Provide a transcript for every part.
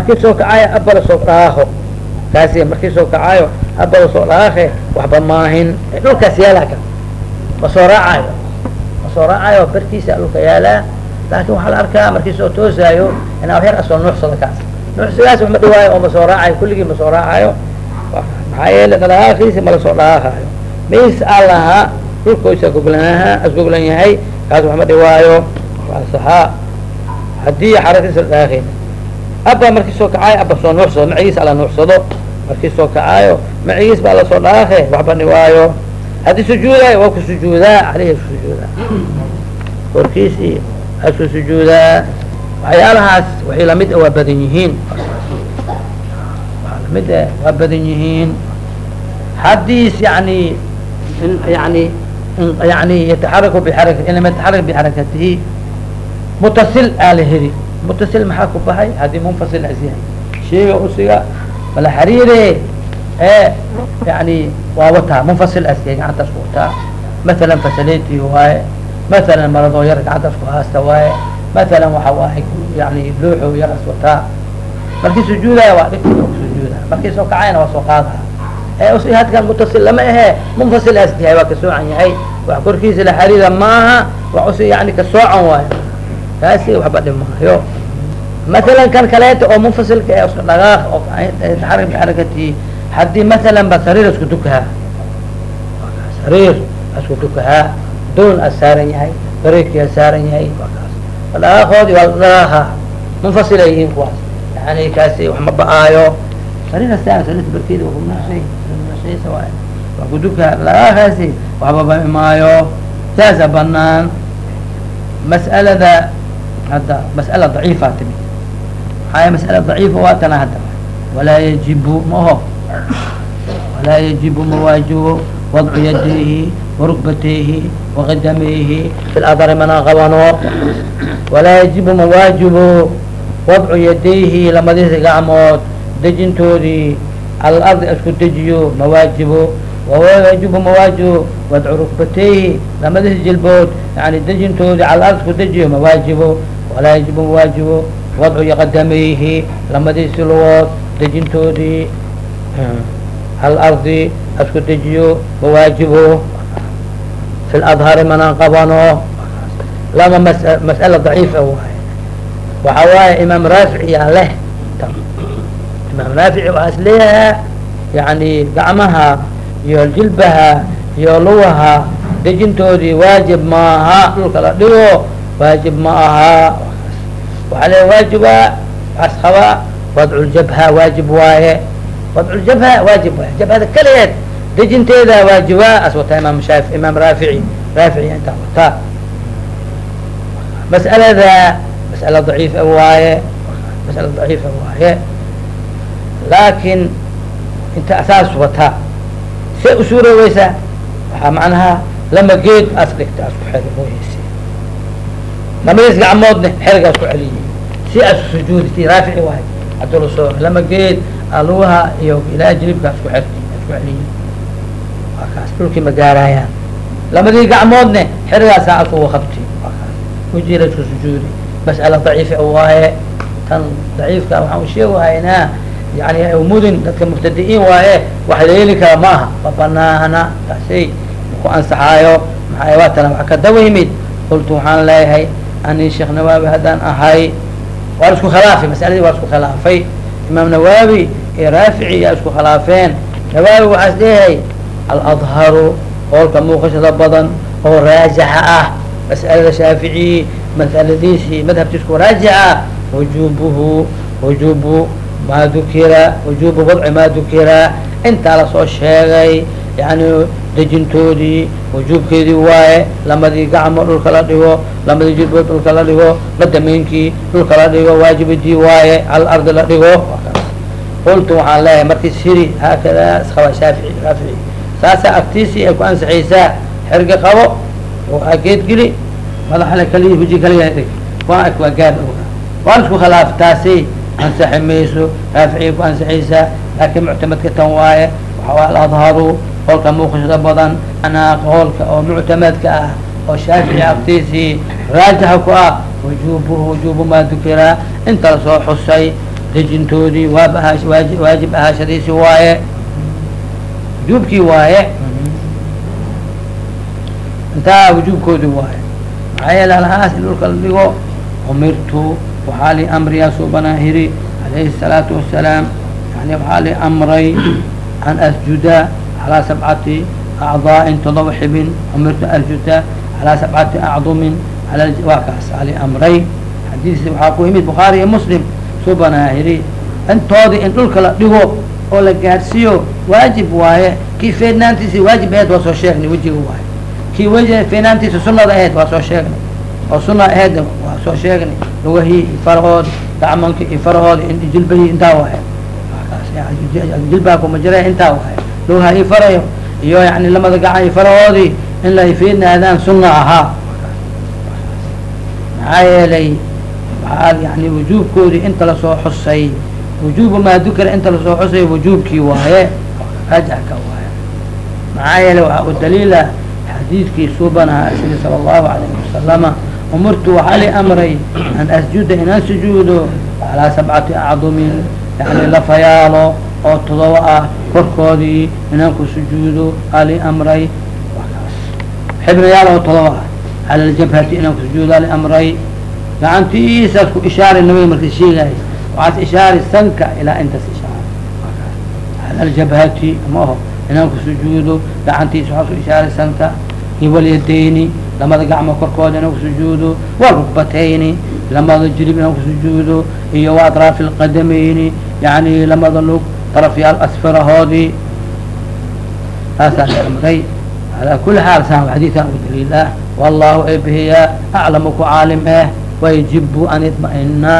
markii soo kacaayo abala soo dhaaho kaasi markii soo kacaayo abala soo dhaaqe waxba maahin dhulkaas yaalaa ka. Ma soo raacayo ma soo raacayo barkiisa dhulka yaalaa laakin waxaa la arkaa markii soo toosaayo inaa yar asoo nuuxsado kaas. Nuuxsigaas wax ma dhawaayo oo ma soo raacayo kulligii ma soo raacayo maxaa yeele dhaqaaqiisi mala soo dhaqaaqaayo mays aa lahaa dhulkoisa goglanaha asgoglan yahay kaas wax ma dhiwaayo saxaa. Haddii xarakadiisa la abba markii soo kacaayo abba soo nuuxsado macigiis ala nuuxsado. Markii soo kacaayo macigiis baa la soo dhaaqe waxba dhiwaayo haddii sujuudayo waa ku sujuudaa aleyhi ku sujuudaa korkiisii asku sujuudaa waxyaalahaas waxay la mid a waa badan yihiin. Lamid a waa badan yihiin. Haddiis yani yani yani yataxaraku bixaraka in lam yataxarak bixarakatihi mutasil aa la heli mutasil maxaa ku baxay haddii munfasil as yahay usiga mala xariire ee yani waa wataa munfasil as yahay gacantaas wataa masalan fasaleti waaye masalan maradoo yar gacantaas ku haasta waaye masalan waxa waaye yani looxo yaras wataa markii sujuudaya waa dhigti sujuuda markii soo kacayna waa soo qaada ee usi hadkan mutasil lama ahe munfasil as yahay waa ka soocan yahay wax korkiisa la xariira maaha waa usi yani ka soocan waayo kaasi waxba dhimaayo masalan kan kaleeta oo munfasilka ee iska dhagaaq oo taxarik bixarakati haddii masalan ba sariir isku dukahaa sariir isku dukahaa doon as saaran yahay bareedki as saaran yahay waa kaas waa dhagaaqa munfasil ay yihiin kuwaas. Yani kaasi wax ma ba'aayo. Sariir saasa banaan mas'alada hadda mas'ala daciifaa timi maxaa mas'ala daciifa waa tana hadda walaa yajibu maho walaa yajibu mawaajibo wadcu yadayhi warukbatayhi waqadamayhi fi ladari mana qabano walaa yajibu mawaajibo wadcu yadayhi lamadiisa gacmood dejintoodii cala alardi isku dejiyo mawaajibo wayajibu mawaajibo wadcu rukbatayhi lamadiisa jilbood yani dejintoodii cala ard isku dejiyo mawaajibo walaa yajibu mawaajibo wadcu yaqadamayhi lamadiisi lugood dejintoodii hal ardi isku dejiyo mawaajibo fi ladhari mana qabano lama mas mas'ala daciifa waaye waxa waaye imaam raafici yaa leh imaam raafici waxaa leeyahaa yani gacmaha iyo jilbaha iyo lugaha dejintoodii waajib maaha dhulka la dhigo waajib ma aha waxaa le waajiba waxaas qabaa wadculjabha waajib waaye wadculjabha waajib waaye jabhada kaligeed dejinteeda waajiba as wataa imaam shaafi imaam raafici raafici intaa wataa mas'alada mas'ala daciifa waaye mas'ala daciifa waaye laakin inta asaas wataa say usuuroweysaa waxaa macnaha lama geed as dhigta as ku xeri mooyeysa lamadiis gacmoodne xerigaas ku celiyi si as sujuudi ti raafici waayo hadduu la soo lama geed alugaha iyo ilaa jilibka asku xerti asku celiyi waa kaas. Dhulkii ma gaaraayaan lamadii gacmoodne xerigaasa as uga qabti waa kaas. Isku sujuudi. Mas'ala daciifa waaye. Tan daciifka waxaan usheegahaynaa yani mudin dadka mubtadi'iin waaye wax la yeeli kara maaha. Ma banaana taasay. Ku ansaxaayo. Maxaa waatana wax ka daba yimid. Qultu waxaan leeyahay ani sheekh nawaawi haddaan ahay waa isku khilaafay masaladii waa isku khilaafay imaam nawaawi iyo raafici yaa isku khilaafeen nawaawi waxaas leeyahay aladharu qoolka muuqashada badan oo raajixa ah mas'alada shaafici mas'aladiisii madhabtiisku raajixa wujubuhu wujubu ma dukira wujubu wadci ma dukira intaa la soo sheegay yani dejintoodii wujuubkeedii waaye lamadii gacmo dhulka la dhigo lamadii jilbood dhulka la dhigo madameynkii dhulka la dhigo waajibadii waaye al ardi la dhigo. Qultu waxaan leeyahay markii siri haakada isqaba shaafici raafici. Saasaa agtiisii ay ku ansaxaysaa xerga qabo oo ageed geli madaxale kaliya huji kaliya dhig waa ag waa gaar waan isku khilaaf taasi ansaxi mayso raaficiyay ku ansaxaysaa laakiin muctamadka tan waaye waxa waa qoolka muuqashada badan anaa qoolka oo muctamadka ah oo shaafici agtiisii raajixa ku ah wujubuhu wujubu maa dukira. Inta la soo xusay dejintoodii waab ahaash waaji waajib ahaashadiisi waaye. Wujuubkii waaye. Intaa wujuubkoodii waaye. Maxaa yeele halhaas in dhulka la dhigo umirtu waxaa li amriyaa suubanaahiri calayhi الsalaatu wasalaam yani waxaa li amray an asjuda acdaa'in todoba xibin umirtu asjuda calaa sabcati acdumin ala waa kaas ali amray xadiis waxaa ku yimid bukhaari iyo muslim suubanaahiri intoodii in dhulka la dhigo oo la gaadhsiiyo waajib waaye kii feednaantiisi waajib aheyd waa soo sheegnay wejiga waaye kii weji feednaantiisa sunada aheyd waa soo sheegnay oo suna aheyd waa soo sheegnay lugahii iyo farahood gacmanka iyo farahood jilbahii intaa lugaha ii farayo iyo yani lamada gacan farahoodii in la feednaadaan suna ahaa. Maxaa yeelay waxaa yani wujuubkoodii inta la soo xusay wujuubu maa dukira inta la soo xusay wujuubkii waaye rajxka waaye. Maxaa yeelay waxaa u daliila xadiidkii suubanaha sidi sala allahu alayhi wasalama umirtu waxaa li amray an asjuda inaan sujuudo calaa sabcati acdumin yani lafayaalo oo todoba ah korkoodii inaan ku sujuudo ali amray. Xibnayaal oo todoba ah cala ljabhati inaan ali amray. Gacantiisaas ku ishaari nabiga markii sheegaayo waxaas ishaari sanka ilaa intaas ishaar cala ljabhati amaho inaan ku sujuudo gacantiisa waxaas ku ishaari sanka. Iyo walyadayni lamada gacmo korkooda inaan ku sujuudo. Walrukbatayni lamada jilib inaan ku sujuudo. Iyo wa atraafi lqadamayni lamada lug darafyaal asfarahoodii taasaa la amray alaa kuli xaal saan xadiikan u daliil ah wallahu ebihiya aclamu ku caalim ah wayajibu an yadmaina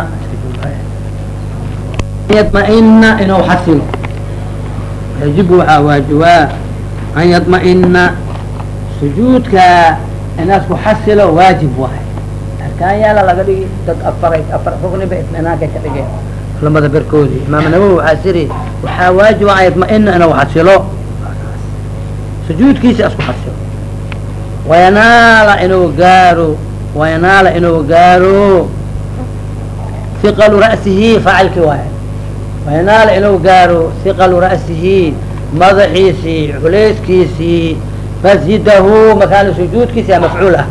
yadmaina inuu xasilo yajibu waxaa waajibaa an yadmaina sujuudka inaas ku xasilo waajib waay arkaan yaalla laga dhigi dad afaray afar rugniba itminaanka ka dhigeen culamada berkoodii imaam nawowi waxaa siri waxaa waajiba an yadmaina inuu xasilo sujuudkiisa asku xasilo wayanaala inuu gaaro wayanaala inuu gaaro hiqalu ra'sihi faacilkii waay wayanaala inuu gaaro hiqalu ra'sihi madaxiisii culayskiisii masjidahu makaanu sujuudkiisa yaa mafcuul ah.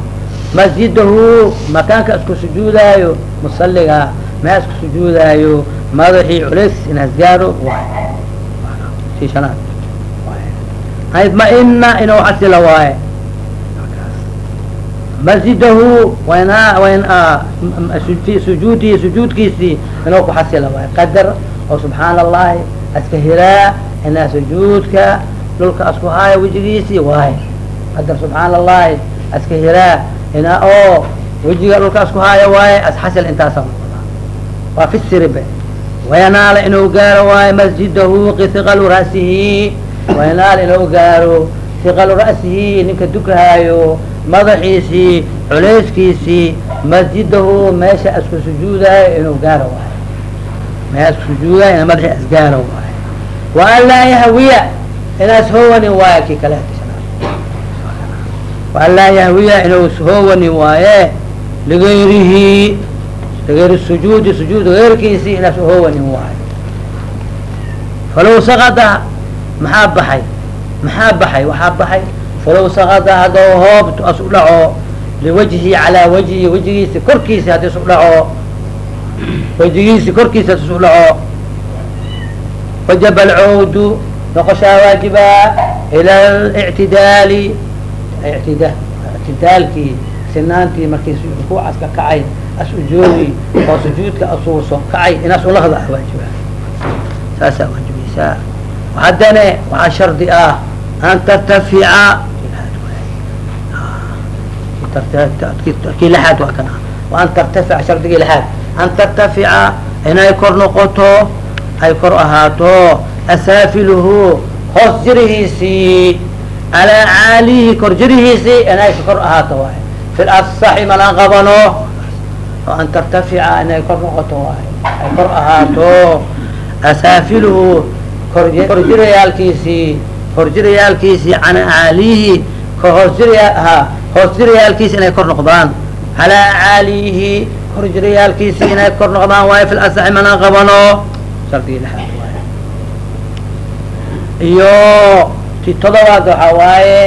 Masjidahu makaanka isku sujuudaayo musaliga maa isku sujuudaayo madaxii culayskiisa inaas gaaro si shanaad aydmaina inuu xasilo waaye masjidahu sujuudihi sujuudkiisii inuu ku xasila waaye qadar oo subxaana allahi aska hiraa inaa sujuudka dhulka asku haaya wejigiisii waaye qadar subxaana allahi aska hiraa inaa oo wejiga dhulka asku haaya waaye asxasil intaasa waa fi wayanaala inuu gaaro waaye masjidahu qisiqalu ra'sihi wayanaala inuu gaaro hiqalu ra'sihi ninka dukahaayo madaxiisii culayskiisii masjidahu meesha asku sujuudaayo inuu gaaro waayo meesha asku sujuudaayo ina madaxii asgaaro waayo wa an laa yahwiya inaas hoowanin waayo kii kale wa an laa yahwiya inuus hoowanin waaye ligayrihi ligayri sujuudi sujuud geyrkiisii inaas hoowanin waayo falow sakada maxaa baxay maxaa baxay waxaa baxay falow sakada haddou hoobto as u dhaco liwajhi calaa wajhi wejigiisi korkiisi haddii isu dhaco wejigiisi korkiisa haddii isu dhaco wajaba alcawdu noqoshaa waajibaa as ujoogi oo sujuudka asuuso kacay inaas ulahda ah waajibaa saasaa waajibaysaa haddane waxaa shardi ah an tartafica. Kii laxaad waa kana. An tartafica shardigii laxaad an tartafica inay kor noqoto ay kor ahaato. Asaafiluhu hoos jirihiisii calaa caalihi kor jirihiisii inay kor ahaato waay fi lasaxi malan qabano oo an tartafica inay kor noqoto waay ay kor ahaato asaafiluhu korjirayaalkiisii korjirayaalkiisii can caalihi hoosjiraya ha hoos jirayaalkiisi inay kor noqdaan calaa caalihi korjiriyaalkiisi inay kor noqdaan waayo fil asaxi mana qabano shardigii lexaad waaye iyo ti todobaad waxaa waaye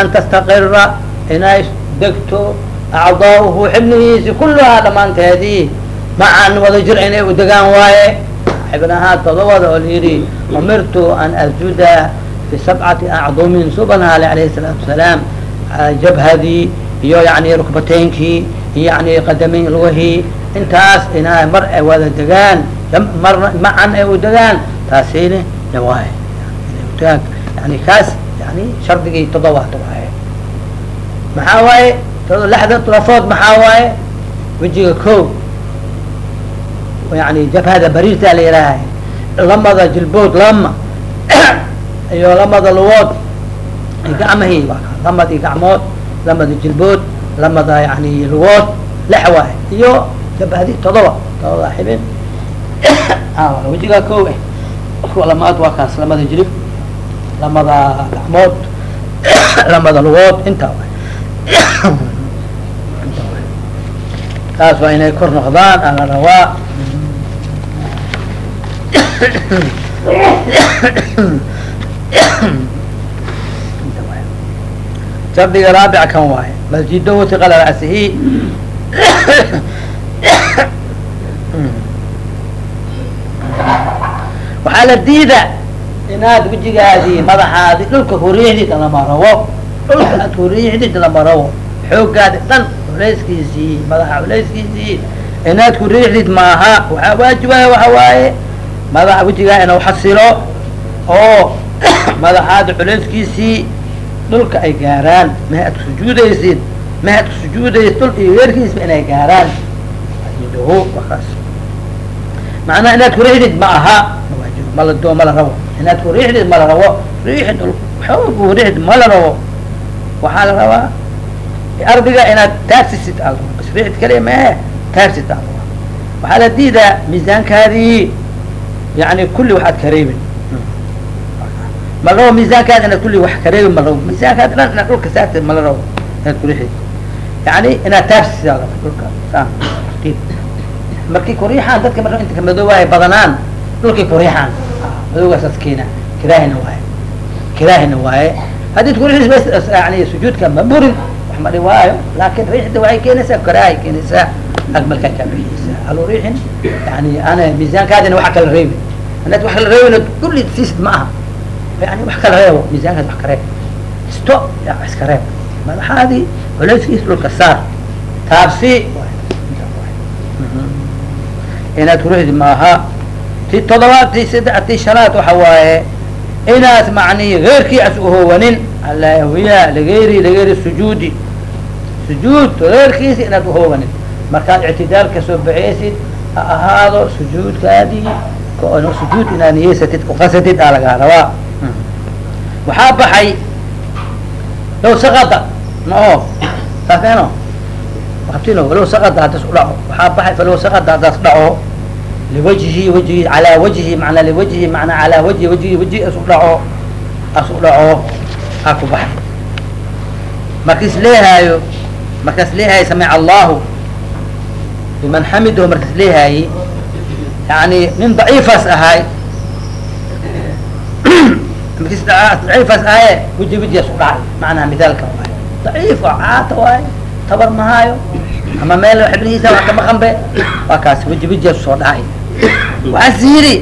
an tastaqira inay degto acdaauhu xibnihiisi kulluhaa dhammaanteedii macan wada jir inay u degaan waaye xibnahaa todobada oo layidhi umirtu an asjuda fi sabcati acdumin subanaale alayhi salaatu wasalaam jabhadii iyo yani rukbateynkii yani qadamayn lugahii intaas inaa mar ay wada degaan marna macan ay u degaan taasini waay taag yani kaas yani shardigii todobaad waaye maxaa waaye lexda lafood maxaa waaye? Wejiga ko yani jabhada bariirtaa la yihaahay lamada jilbood lama. Iyo lamada lugood gacmahii lamadii gacmood. Lamada jilbood. Lamada yani lugood lex waaye. Iyo jabhadi todoba. Todoba xibin. Wejigaa ko eh. Kuwa lamaad waa kaas. Lamada jilib. Lamada gacmood. Lamada lugood intaa waay taas waa inay kor noqdaan aa la rabaa shardiga raabic kan waaye. Masjidahu tiqala ra'sihi. Waxaa la diida inaad wejigaadii madaxaadi dhulka kuriixdid lama rabo dhulka aad kuriixdid lama rabo xoogaadi dhan culayskiisii madaxa culayskiisii inaad kuriixdid maaha waxaa waajibaya waxa waaye madaxa wejigaa inuu xasilo oo madaxaadi culayskiisii dhulka ay gaaraan maha aad sujuudaysid maha aad sujuudaysid dhul iyo weerkiisba inay gaaraan. Wakaas macnaha inaad kuriixdid ma aha mala doo rabo. Inaad kuriixdid mala rabo riixid xoog kuriixid mala rabo. Waxaa la rabaa ardiga inaad taagsisid al bas riixid kaliya mee taagsid al waxaa la diidaa miisaankaadii yani kulli waxaad kareebin ma la rabo miisaankaadi inaad kulli wax kareebin ma la rabo miisaankaadi dhan inaad dhulka saagtid mala rabo inaad kuriixid yani inaad taagsisid al dhulka saan markii kuriixaan dadka marka inta kamadoobahay badanaan dhulkay kuriixaan madoogaasas keena kiraahina waaye kiraahina waaye haddii kuriixis yani sujuudka ma burin wax ma dhiwaayo laakin riixda waxay keenaysaa karaahay keenaysaa agmalkaa kaa bixiyeysaa halu riixin yani ana miisaankaadina waxa kala reebin. Anaad wax kala reebin kulli siisid ma aha. Yani wax kala reebo miisaankaad wax ka isto iska reeb. Madaxaadii culayskiis dhulka saar. Taabsi. Inaad kurixdi maaha ti todobaad ti saddex ti shanaad waxa waaye inaad macnihi geyrkii as uhoowanin alahwiya ligayri ligayri sujuudi sujuud geyrkiisa inaad uhoowanin markaad ictidaalka soo baxeysid ha ahaado sujuudkaadii sujuud inaad niyeysatid kuqasatid aa lagaa rabaa. Waxaa baxay low sakada mao saaseno abtino walow sakada haddas udhaco waxaa baxay falow sakada haddaas dhaco liwajhi wajhi calaa wajhi manaa liwajhi manaa calaa wajhi wajhi wajhi as u dhaco as u dhaco aa ku baxay. Markiis leehaayo markaas leehayo samic allahu. Liman xamidahu markaas leehaaye yani nin daciifaas ahaay daciifaas ahaye wajigaas u dhacay. Macnaha mithaalka waay daciif oo caata waaye tabar mahaayo ama meel xibnihiisa wax kama qambe waa kaas wajigaas soo dhacay. Waxaas yidhi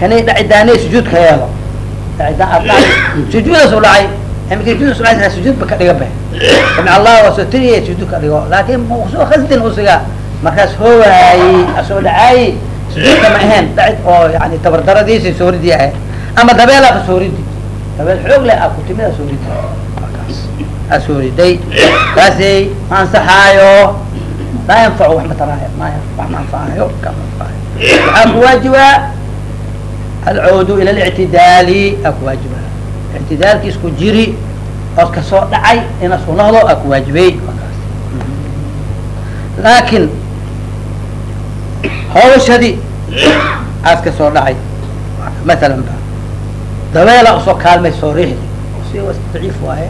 kanay dhacidaanay sujuudka yeelo. Dhacay sujuudaas u dhacay markii sujuudaas u dhacay sujuudba ka dhiga be samic allah waa soo tiriyay sujuud ka dhigo laakin soo khasdin usiga markaas hoowaayey asoo dhacaayey sujuudka ma ahayn dhacid oo yani tabardaradiisi sooridii ahayd ama dabeelaaba sooridi dabeel xoog leh aa ku timid aa sooridi aa sooriday kaasay ma ansaxaayo laa yanfacu wax ma taraayo ma wax ma anfacaayo kama anfacaayo waxaa ku waajibaa alcoodu ila اlictidaali aa ku waajibaa ictidaalkiis ku jiri ood ka soo dhacay ina su noqdo aa ku waajibay laakin hawshadi aad ka soo dhacay masalan ba dabeela u soo kaalmay soo riixdi si daciif waaye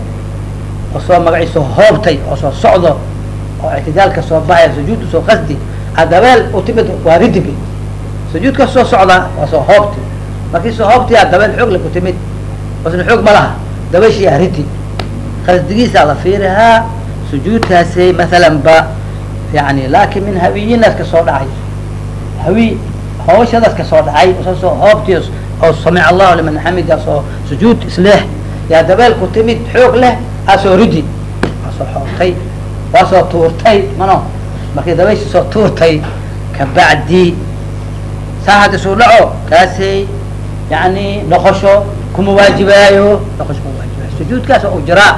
oo soo magaciisoo hoobtay oo soo socdo oo ictidaalka soo baxaya sujuud u soo qasdi adabeel utimid waa ridibi sujuud ka soo socdaa waa soo hoobti markii soo hoobti a dabeel xoog la ku timid wasna xoog ma laha dabayshii a ridi. Qasdigiisaa la fiirihaa sujuudkaasay maalan ba. Yani laakin min hawiyinaas ka soo dhacay. Hawi hawshadaas ka soo dhacay sasoo hoobti oo samic allahu liman xamida soo sujuud isleh. Yaa dabeel ku timid xoog leh aa soo ridi. Waa soo xoobtay waa tuurtay mano. Markii dabayshi soo tuurtay kabacdi saa hadda suu dhaco kaasay yani noqosho kuma waajibaayo noqosho kuma waajibaayo. Sujuudkaas oo u jiraa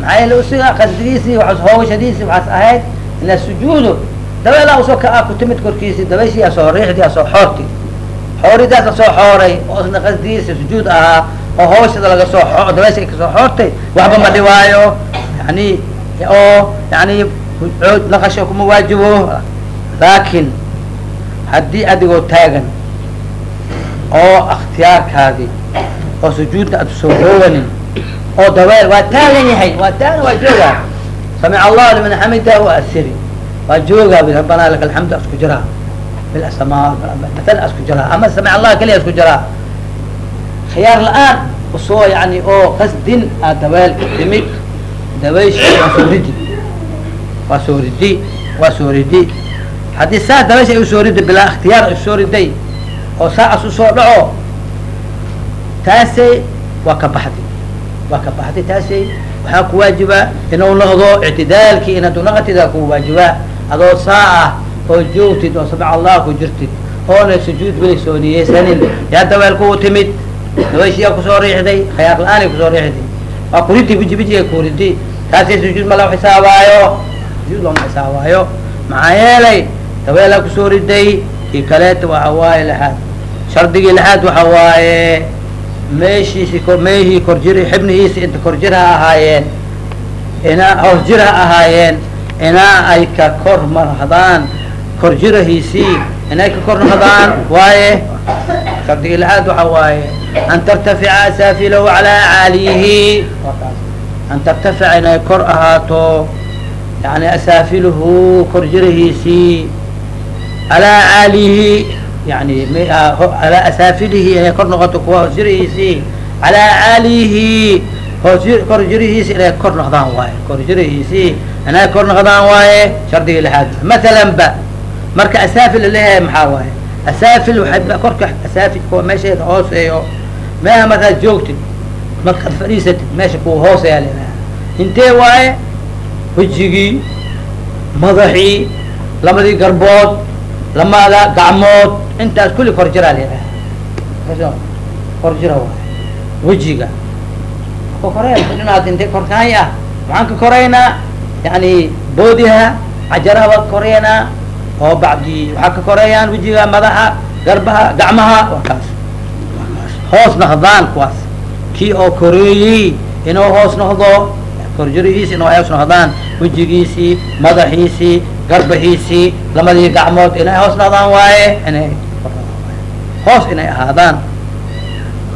maxaa yeele usiga qasdigiisii wa hawshadiisii waxaas ahayd ina sujuudu. Dabeelaa u soo ka ku timid korkiisii dabayshii aa soo riixdii aa soo xoorti xooridaasa soo xooray oo isna qasdigiisa sujuud ahaa oo hawshada laga soo o dabaysha ka soo xoortay waxba ma dhiwaayo yani oo yani naqasho kuma waajibo. Laakin haddii adigoo taagan oo akhtiyaarkaadii oo sujuudda aad soo hooganin oo dabeel waa taagan yahay waa taagan waa joogaa samic allahu liman xamida waa asiri. Waa joogaa rabbana laka alxamdu asku jiraa bilasmaa maala asku jiraa ama samic allah keliya asku jiraa khiyaar la'aan u soo yani oo qasdin aa dabeel timid. Dabayshi waa soo ridi. Waa soo ridi waa soo ridi. Haddii saa dabaysha ay u soo ridi bilaa ikhtiyaar u soo riday oo saacas u soo dhaco taasay waa ka baxdi waa ka baxdi taasay. Waxaa ku waajibaa inuu noqdo ictidaalkii in hadduu naqatida ku waajibaa adoo saa ah oo joogtid oo samic allah ku jirtid oona sujuud weli niyeysanin yaa dabeel kuu timid. Dabayshiyaa ku soo riixday khayaar la'aanay ku soo riixday. Waa kuridi biji bijiga kuridi taasay sujuud ma la xisaabaayo sujuud looma xisaabaayo maxaa yeelay dabeelaa ku soo riday kii kaleeta waxa waaye lixaad shardigii lixaad waxa waaye meeshiisi meehii korjiri xibnihiisi inta korjir ha ahaayeen inaa hoos jir ha ahaayeen inaa ay ka kor marhdaan korjirahiisii inay ka kor noqdaan waaye shardigii waxa waaye an tartafica asaafilahu calaa caaliyihi an tartafica inay kor ahaato yani asaafiluhu korjirahiisii calaa caaliyihi yani alaa asaafilihi inay kor noqoto kuwa hoos jirihiisii calaa caaliyihi hoos kor jirihiisi inay kor noqdaan waaye kor jirihiisii inay kor noqdaan waaye shardigii lixaad mathalan ba marka asaafil la leeyahay maxaa waaye asaafil waay korka asaafil kuwa meesheeda hooseeyo meeha markaad joogtid markaad fadhiisatid meesha kuwa hooseeya lalaha intee waaye wejigii madaxii labadii garbood lamada gacmood intaas kulli kor jiraa layidhaha kor jira waay wejiga ka koreya inaad korkaay ah waxaan ka koraynaa yani boodiha cajaraha waa ka koreynaa oo bacdi waxaa ka koreeyaan wejiga madaxa garbaha gacmaha waa kaas hoos noqdaan kuwaas kii oo koreeyey inuu hoos noqdo korjirihiisi inuu hoos noqdaan wejigiisii madaxiisii garbahiisii lamadii gacmood inay hoos noqdaan waaye inay hoos inay ahaadaan.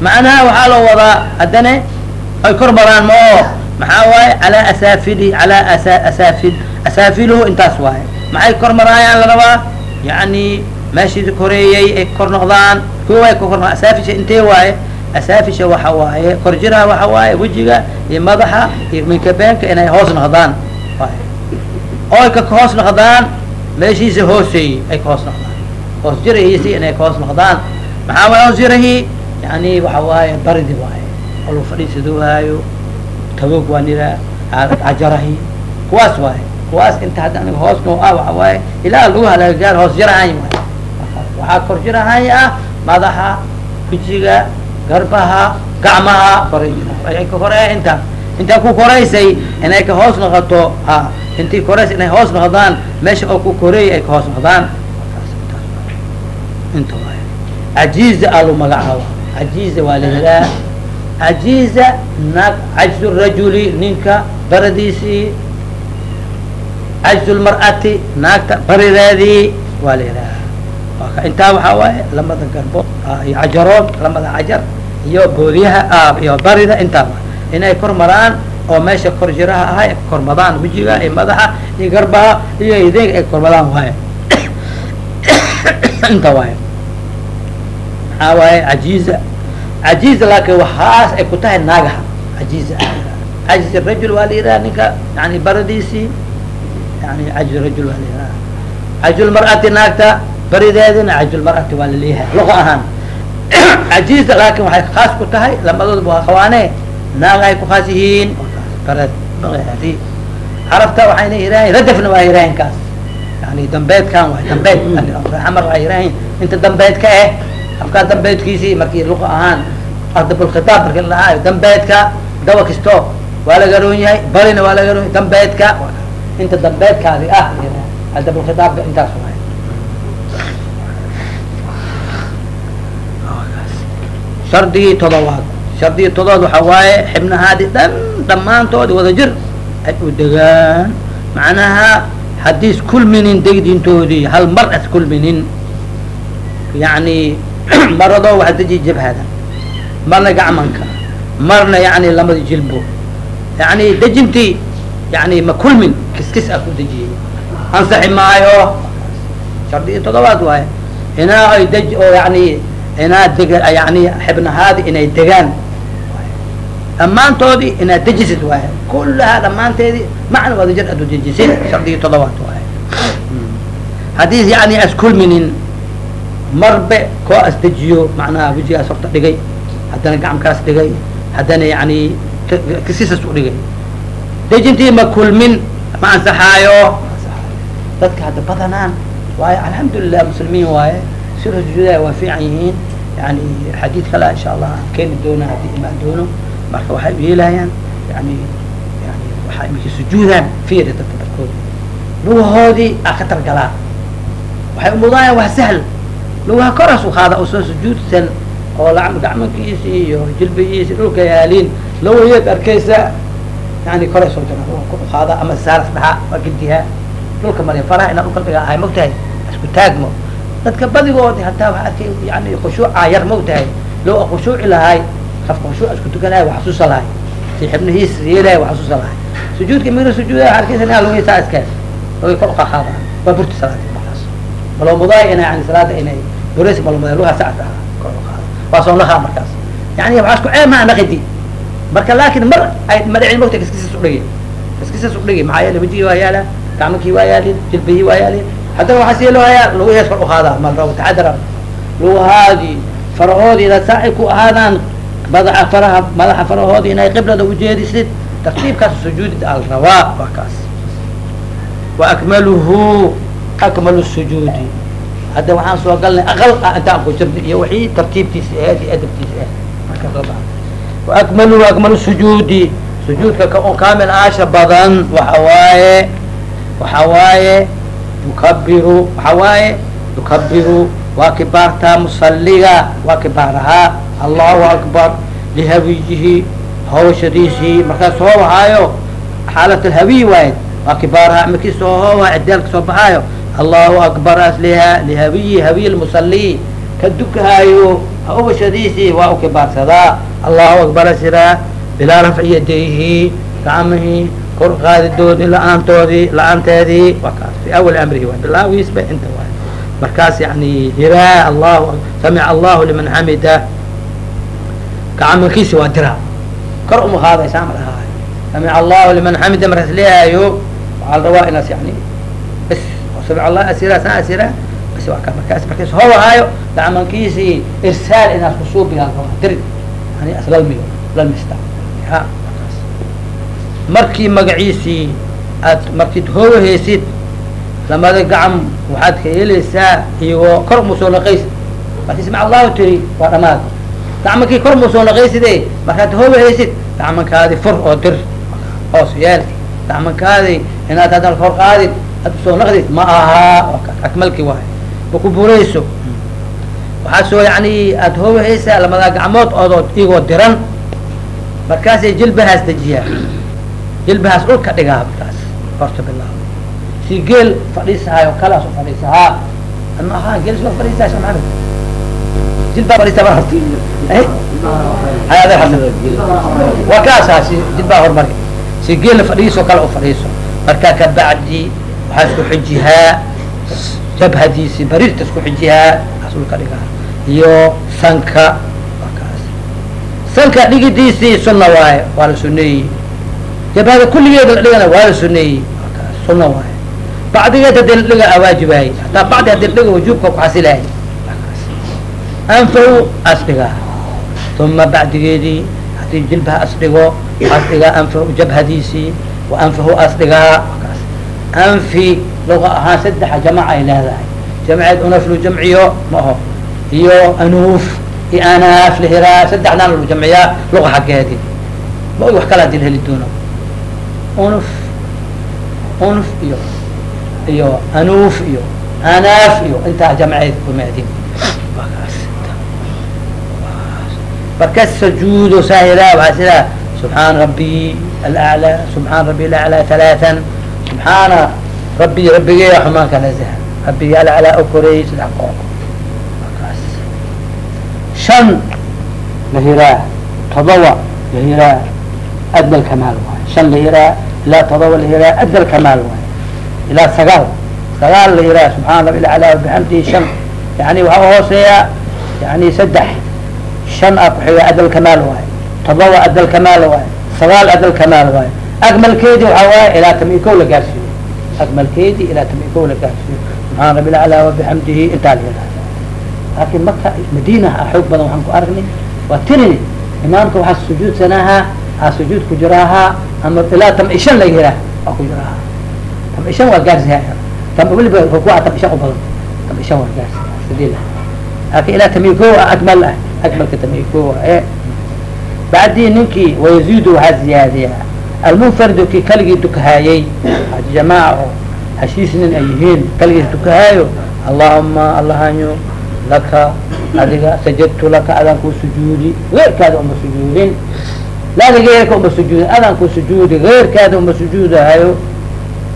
Macnaha waxaa loo wadaa haddana ay kor maraan mao maxaa waaye? Calaa asaafili calaa asa asaafil asaafiluhu intaas waaye. Maxay kor maraayaan la rabaa? Yani meeshii koreeyey ay kor noqdaan. Kuwa ay ka kor asaafisha intee waaye? Asaafisha waxa waaye. Kor jiraha waxa waaye. Wejiga iyo madaxa iyo minkabeenka inay hoos noqdaan oo ay ka hoos noqdaan. Meeshiisa hooseeyey ay ka hoos noqdaan. Hoos jirahiisi inay ka hoos noqdaan. Maxaa waay hoos jirahii yani waxa waaye baridi waaye. Oo lagu fadhiisadoohaayo taboog waa niraa cajarahi. Kuwaas waaye kuwaas inta hadda aniga hoos noo ah waxa waaye ilaa lagu halaagaar hoos jirahay waay. Waxaa kor jirahay ah madaxa wejiga garbaha gacmaha koray ay ka koreya inta intaa ku koraysay inay ka hoos noqoto ha intii koraysay inay hoos noqdaan meesha oo ku koreeyay ay ka hoos noqdaan. Inta waay. Cajiiza alu magacaaba cajiiza waa la yihaha cajiiza naag cajzu rajuli ninka baradiisii cajzu lmar'ati naagta barideedii waa la yihaha intaa waxaa waaye lamada garbood iyo cajarood lamada cajar iyo boodiyaha iyo barida intaa inay kor maraan oo meesha kor jiraha ahay ay kormadaan wejiga iyo madaxa iyo garbaha iyo ideyga ay kormadaan waaye. Inta waaye. Maxaa waaye? Cajiiza. Cajiiza laakin waxaas ay ku tahay naagaha. Cajiiza. Cajiz rajul waa la yidhaha ninka yani baradiisii yani cajiz rajul waa la yidhaha. Cajulmar'ati naagta barideedina cajulmar'ati waa la leeyahay luqa ahaan. Cajiiza laakin waxay khaas ku tahay labadoodaba waa qawaane naagahay ku khaas yihiin carabta waxayna yidhahayn radafna waa yidhahayn kaas yani dambeedkan waay dambeed xamar waa yidhahayn inta dambeedka eh afkaa dambeedkiisii markii luqa ahaan ardabulkhitaab marki la dhahaayo dambeedka dawa kisto waa laga roon yahay barina waa laga roon dambeedka inta dambeedkaadi ah ardabulkhitaabka intaas waay shardigii todobaad shardigii todobaad waxaa waaye xibnahaadi dhan dhammaantoodi wada ay u degaan macnaha haddiis kulminin degdintoodii hal mar as kulminin yani maradoo waxa deji jabhada marna gacmanka marna yani lamada jilbo yani dejintii yani ma kulmin kiskis a ku dejiyey ansaxi maayo shardigii todobaad waaye inaa ay dej oo yani inaa dega yani xibnahaadi inay degaan dhammaantoodii inaad dejisid waaye kullahaa dhammaanteedii macna wada jir adu dejisid. Shardigii todobaad waaye haddii yani as kulminin marbe koo as dejiyo macnaha wejigaas horta dhigay haddana gacamkaas dhigay haddana yani kisisas u dhigay. Dejintii ma kulmin ma ansaxaayo. Dadka hadda badanaan waayo alxamdulilah muslimiin waaye sida sujuudaha waa fiican yihiin. Yani xadiid kale insha allah aan keeni doona haddii imaan doono marka waxay yeelayaan yani yani waxaa imika sujuudaan fiiri dadka barkood. Lugahoodii aa ka targalaa. Waxay umudaayaan waa sahl. Lugaha koraas u qaada oo soo sujuudsan oo la gacmankiisi iyo jilbigiisi dhulka yaaliin lawayeed arkaysa yani koray soo jira ku qaada ama saaras dhaxa waa gediha dhulka marya faraha inaa dhulka dhiga ahay mogtahay isku taagmo. Dadka badigoodi hataa waa arkay yani khushuuca yar mogtahay loo khushuuci lahay qafka khushuuc isku tukanahay waa xasuusa lahay si xibnihiis yeelahay waa xasuusa lahay sujuudka mira sujuuda arkaysa inaa lugaysaa iska lugay kor uqaqaada waa burti salaadi markaas maloo mudaay ina yani salaada inay bures malo mudaay lugaha sacda kor uqaada waa soo lahaa markaas yani waxaa isku ceeb maa naqidi marka laakin mar ay madhicin mogta kiskisas udhigi kiskisas udhigi maxaa yeele wejigii waa yaalla gacmankii waa yaalin jilbihii waa yaalin haddana waxaa sii loo kor uqaadaa mal rabo taxadara lugahaadii farahoodii inaad saaci ku ahaadaan madaxa faraha madaxa farahoodii inay qiblada ujeedisid tartiibkaas sujuudid al rabaa waa kaas. Wa akmaluhu akmalu sujuudi. Hadda waxaan soo galnay aqal ah intaan ku jirna iyo wixii tartiibtiisa aheed iyo adabtiisa aheed marka soo baa wa akmaluhu akmalu sujuudi. Sujuudka ka oo kaamil aasha badan waxa waaye waxa waaye yukabiru waxa waaye yukabiru waa kibaartaa musaliga waa kibaarahaa allahu akbar lihawiyihi hawshadiisii markaas soo wahaayo xaalat alhawiy waaye waa kibaarahaa markii soo hoowa cideelka soo baxaayo allahu akbar asliha lihawiyi hawiy lmusali ka dukahaayo hawshadiisii waa u kibaarsadaa allahu akbar asiraa bilaa rafci yadayhi gacmihii kor qaadidoodii la'aantoodii la'aanteedii waa kaas fi awal amrihi waa bilaagiisba inta waay markaas yani diraa allahu samica allahu liman xamida gacamankiisi waa diraa kor uma qaadaysaa ma dhahaayo samica allahu liman xamida markaas leehayo waxaa la rabaa inaas yani bs samica allah asira saa asira bas waa ka markaas markaas howahaayo gacamankiisii irsaal inaas kusuubiyaa la rabaa dir yani aslalmiyo lalmista. Markii magaciisii aad markid hoowahaysid lamada gacam waxaad ka helaysaa iyagoo kor musoo naqaysid markii samic allahu tiri waa dhamaad. Gacmankii kor musoo naqayside markaad hoowahaysid gacmankaadi fur oo dir hoos yeel gacmankaadi inaad haddana kor qaadid aad u soo naqdid ma ahaa akmalki waay ma ku burayso. Waxaa soo yani aada hoowahaysaa lamada gacmood odood iyagoo diran. Markaasay jilbahaas dejiyaa. Jilbahaas dhulka dhigaa markaas. Horta bilaabo si geel fadhiisahayo kalaas u fadhiisahaa. Ama geel soo fadhiisahay soo maxamed jilbaa fadhiisaa mar horta hada hasan waa kaasaasi jilbaa hormari si geela fadhiisoo kale u fadhiiso. Markaa kabacdi waxaa isku xijihaa jabhadiisi bariirta isku xijihaa asulka dhigaa. Iyo sanka sanka dhigidiisii sunna waaye waa la suneeyey jabhada kulligeeda la dhigana waa la suneeyey sunna waaye bacdigeed haddii la dhiga awaajibahay hataa bacdi haddii la dhiga wujuubka kuxasilahay anfahu asdhigaa uma bacdigeedii haddii jilbaha asdhigo asdhigaa anfahu jabhadiisii wa anfahu asdhigaa anfi luga ahaan saddexa jamac ay leedahay jamceed unaflu jamciyo ma iyo anuuf iyo anaaf lahiraa saddexdaan lagu jamciyaa luga xaggeedi ma og wax kala haddii la heli doono unuf unuf iyo iyo anuuf iyo anaaf iyo intaa jamceed kumaadin marka sajuudo saahira waxaa sidaa subxaana rabbi alaclى subxaana rabbi alaclى halaatan subxaana rabbi rabbigeeya xumaanka nazaha rabbigi alaclaa koreeyey saddex qoob markaas shan lahiraa todoba lahiraa lkamaal waayo shan lahiraa ilaa todoba lahiraa lkamaal waayo ilaa sagaal sagaal lahiraa subxaana rabbi alaclaa bixamdihi shan. Yani waxaa hooseeya yani saddex. Shan a kuxiga adalkamaal waayo todoba adalkamaal waayo sagaal adalkamaal waayo akmalkeedii waxaa waaye ilaa tami kow la gaarsiiyo. Akmalkeedii ilaa tami kow la gaarsiiyo. Subxaana rabbi alaclaa wabixamdihi intaa layihaha laakiin maka madiina a xoog badan waxaan ku aragnay waa tirini imaamka waxaa sujuudsanaahaa aa sujuud ku jiraahaa ama ilaa tami shan la yihaah waa ku jiraahaa tami shan waa gaarsihaa tam weliba rukuuca tami shan u badan tami shan waa gaarsihaa sidii lah ilaa tami kow a akmal ah. Akmalka tami kow e bacdii ninkii wayaziidu waxaa ziyaadiyaa almunfaridu kii kaligii dukahaayey jamaaca oo nin ay yihiin kaligiis dukahaayo allahuma allahanyo laka adiga sajadtu laka adaan kuu sujuudi geyrkaada uma sujuudin laada geyrka uma sujuudin adaan kuu sujuudi geyrkaada uma sujuudahayo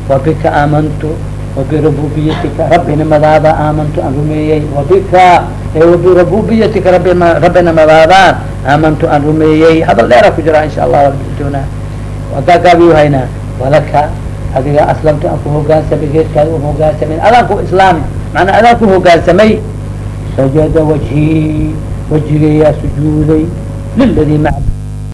wabika aamantu wabirabubiyatika rabbinimadaada aamantu aan rumeeyey wabika wabirabubiyatika rabi rabbinimadaadaan aamantu aan rumeeyey hadal dheera ku jiraa insha allah waa gaagaabiyu haynaa walaka adiga aslamtu aan ku hogaansamay geerkaada u hogaansamay adaan ku islaami macnaa adaan ku hogaansamay sajada wajhi wajigayaa sujuuday liladii maca